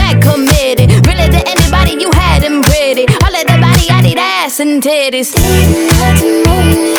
Mad committed. Really to anybody, you had them pretty. All of the body, I need ass and titties. Didn't